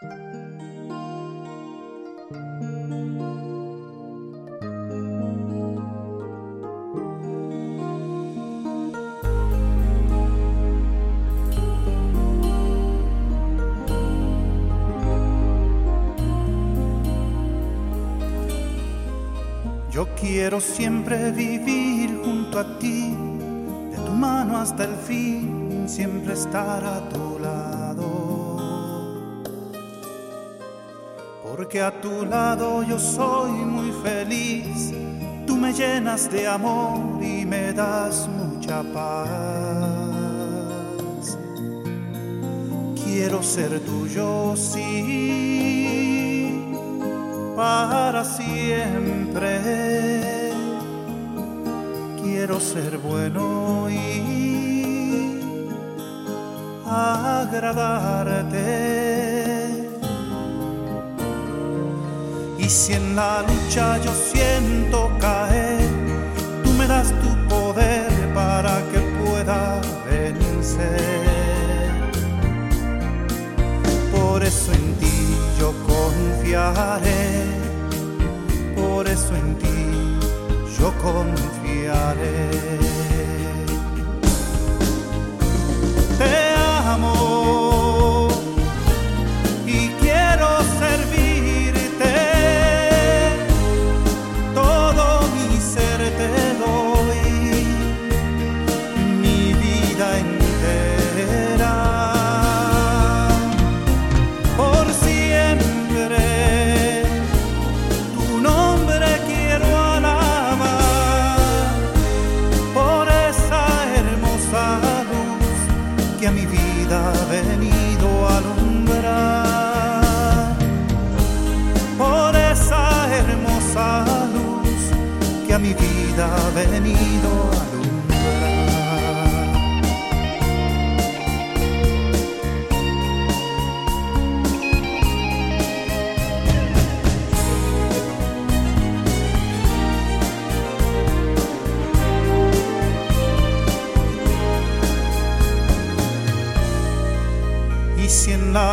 Yo quiero siempre vivir junto a ti, de tu mano hasta el fin, siempre estar a tu lado. Porque a tu lado yo soy muy feliz, tú me llenas de amor y me das mucha paz. Quiero ser tuyo, sí para siempre. Quiero ser bueno y agradarte. Si en la lucha yo siento caer, tú me das tu poder para que pueda vencer. Por eso en ti yo confiaré, por eso en ti yo confiaré. Que a mi vida ha venido a alumbrar, por esa hermosa luz que a mi vida ha venido a alumbrar.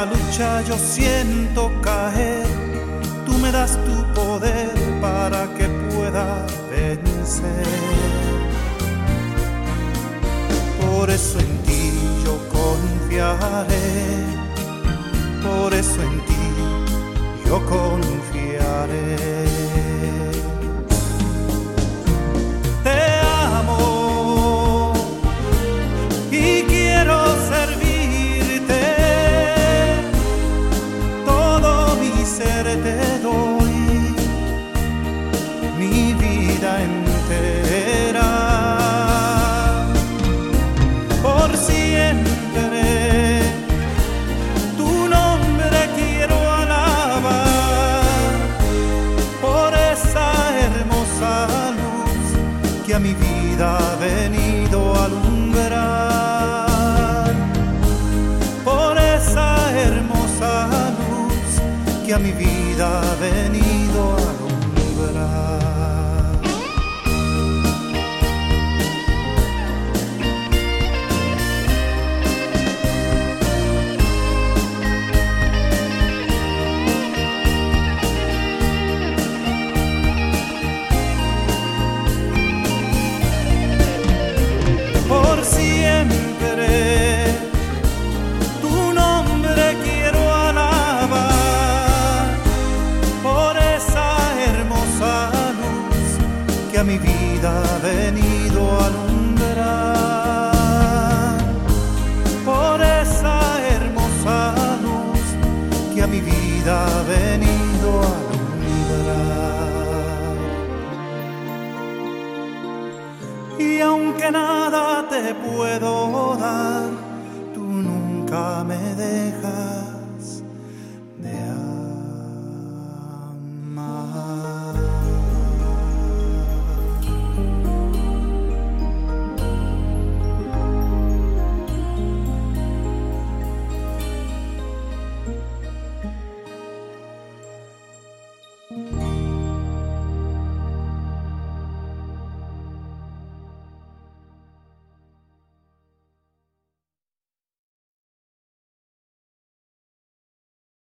Lucha yo siento caer, tú me das tu poder para que pueda vencer. Por eso en ti yo confiaré, por eso en ti yo confiaré. A mi vida ha venido a alumbrar. Por esa hermosa luz que a mi vida ha venido que a mi vida ha venido a alumbrar. Por esa hermosa luz que a mi vida ha venido a alumbrar. Y aunque nada te puedo dar, tú nunca me dejas